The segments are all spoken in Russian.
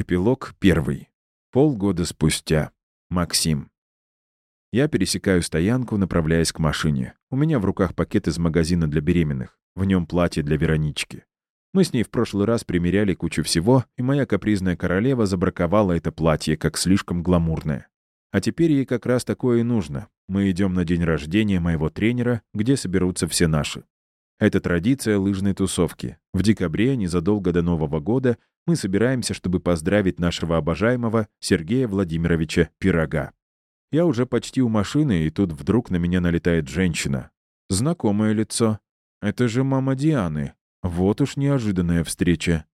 Эпилог первый. Полгода спустя. Максим. Я пересекаю стоянку, направляясь к машине. У меня в руках пакет из магазина для беременных. В нем платье для Веронички. Мы с ней в прошлый раз примеряли кучу всего, и моя капризная королева забраковала это платье как слишком гламурное. А теперь ей как раз такое и нужно. Мы идем на день рождения моего тренера, где соберутся все наши. Это традиция лыжной тусовки. В декабре, незадолго до Нового года, мы собираемся, чтобы поздравить нашего обожаемого Сергея Владимировича Пирога. Я уже почти у машины, и тут вдруг на меня налетает женщина. Знакомое лицо. Это же мама Дианы. Вот уж неожиданная встреча.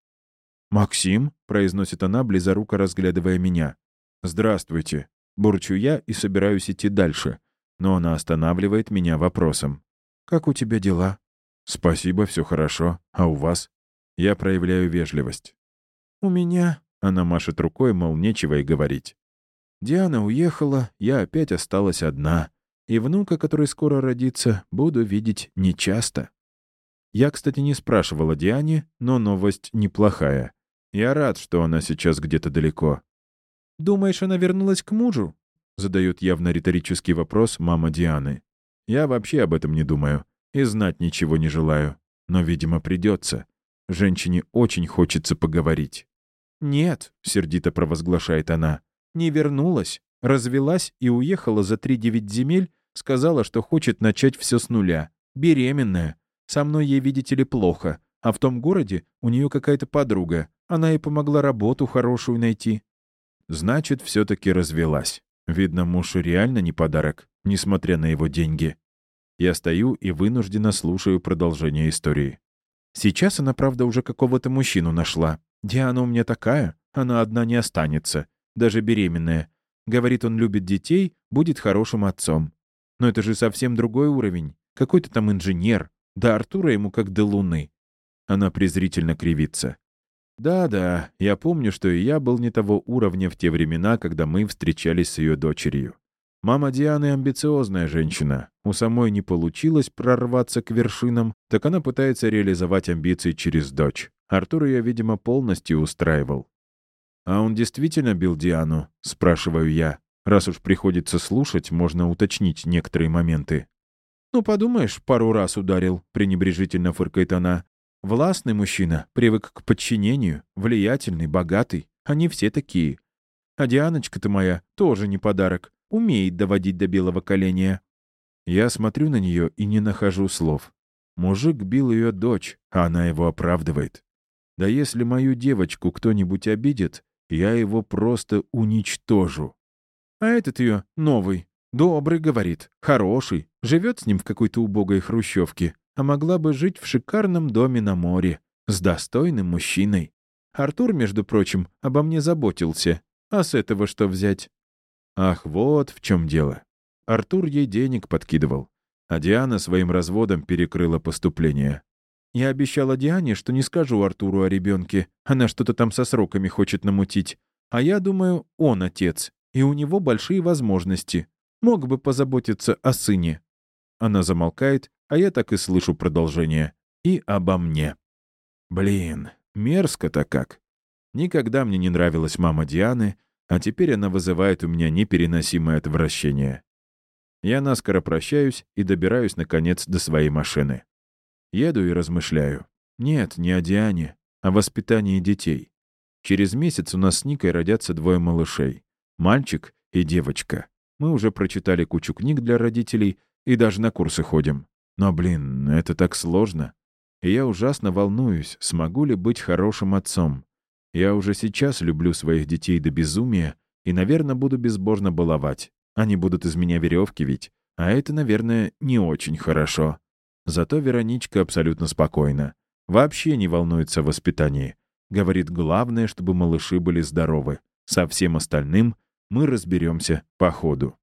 «Максим?» — произносит она, близоруко разглядывая меня. «Здравствуйте». Бурчу я и собираюсь идти дальше. Но она останавливает меня вопросом. «Как у тебя дела?» «Спасибо, все хорошо. А у вас?» Я проявляю вежливость. «У меня...» — она машет рукой, мол, нечего и говорить. Диана уехала, я опять осталась одна. И внука, который скоро родится, буду видеть нечасто. Я, кстати, не спрашивала Диане, но новость неплохая. Я рад, что она сейчас где-то далеко. «Думаешь, она вернулась к мужу?» — задает явно риторический вопрос мама Дианы. «Я вообще об этом не думаю и знать ничего не желаю. Но, видимо, придется. Женщине очень хочется поговорить. «Нет», — сердито провозглашает она, — «не вернулась, развелась и уехала за три-девять земель, сказала, что хочет начать все с нуля. Беременная. Со мной ей, видите ли, плохо. А в том городе у нее какая-то подруга. Она ей помогла работу хорошую найти». Значит, все-таки развелась. Видно, муж реально не подарок, несмотря на его деньги. Я стою и вынужденно слушаю продолжение истории. Сейчас она, правда, уже какого-то мужчину нашла. Диана у меня такая, она одна не останется, даже беременная. Говорит, он любит детей, будет хорошим отцом. Но это же совсем другой уровень. Какой-то там инженер. Да Артура ему как до луны. Она презрительно кривится. Да-да, я помню, что и я был не того уровня в те времена, когда мы встречались с ее дочерью. Мама Дианы амбициозная женщина. У самой не получилось прорваться к вершинам, так она пытается реализовать амбиции через дочь. Артур ее, видимо, полностью устраивал. «А он действительно бил Диану?» — спрашиваю я. Раз уж приходится слушать, можно уточнить некоторые моменты. «Ну, подумаешь, пару раз ударил», — пренебрежительно фыркает она. «Властный мужчина, привык к подчинению, влиятельный, богатый. Они все такие. А Дианочка-то моя тоже не подарок умеет доводить до белого коленя. Я смотрю на нее и не нахожу слов. Мужик бил ее дочь, а она его оправдывает. Да если мою девочку кто-нибудь обидит, я его просто уничтожу. А этот ее новый, добрый, говорит, хороший, живет с ним в какой-то убогой хрущевке, а могла бы жить в шикарном доме на море, с достойным мужчиной. Артур, между прочим, обо мне заботился. А с этого что взять? Ах, вот в чем дело. Артур ей денег подкидывал, а Диана своим разводом перекрыла поступление. Я обещала Диане, что не скажу Артуру о ребенке. Она что-то там со сроками хочет намутить. А я думаю, он отец, и у него большие возможности. Мог бы позаботиться о сыне. Она замолкает, а я так и слышу продолжение. И обо мне. Блин, мерзко-то как. Никогда мне не нравилась мама Дианы, а теперь она вызывает у меня непереносимое отвращение. Я наскоро прощаюсь и добираюсь, наконец, до своей машины. Еду и размышляю. Нет, не о Диане, а о воспитании детей. Через месяц у нас с Никой родятся двое малышей. Мальчик и девочка. Мы уже прочитали кучу книг для родителей и даже на курсы ходим. Но, блин, это так сложно. И я ужасно волнуюсь, смогу ли быть хорошим отцом. Я уже сейчас люблю своих детей до безумия и, наверное, буду безбожно баловать. Они будут из меня веревки ведь. А это, наверное, не очень хорошо. Зато Вероничка абсолютно спокойна. Вообще не волнуется о воспитании. Говорит, главное, чтобы малыши были здоровы. Со всем остальным мы разберемся по ходу.